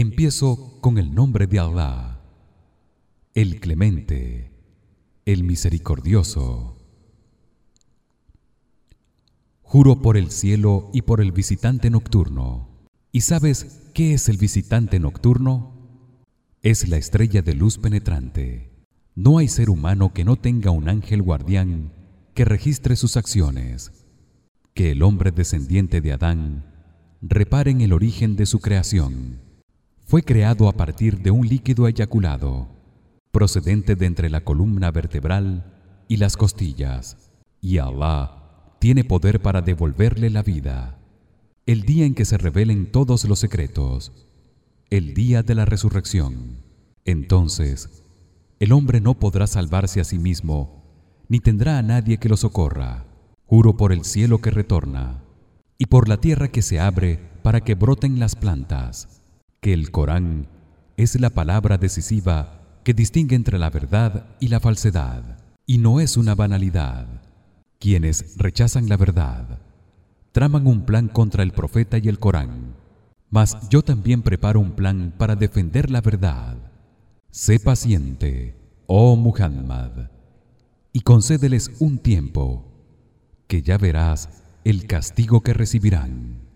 Empiezo con el nombre de Allah, el Clemente, el Misericordioso. Juro por el cielo y por el visitante nocturno. ¿Y sabes qué es el visitante nocturno? Es la estrella de luz penetrante. No hay ser humano que no tenga un ángel guardián que registre sus acciones. Que el hombre descendiente de Adán repare en el origen de su creación. Fue creado a partir de un líquido eyaculado, procedente de entre la columna vertebral y las costillas, y Allah tiene poder para devolverle la vida. El día en que se revelen todos los secretos, el día de la resurrección. Entonces, el hombre no podrá salvarse a sí mismo ni tendrá a nadie que lo socorra juro por el cielo que retorna y por la tierra que se abre para que broten las plantas que el Corán es la palabra decisiva que distingue entre la verdad y la falsedad y no es una banalidad. Quienes rechazan la verdad traman un plan contra el profeta y el Corán. Mas yo también preparo un plan para defender la verdad. Sé paciente, oh Muhammad, y concédeles un tiempo, que ya verás el castigo que recibirán.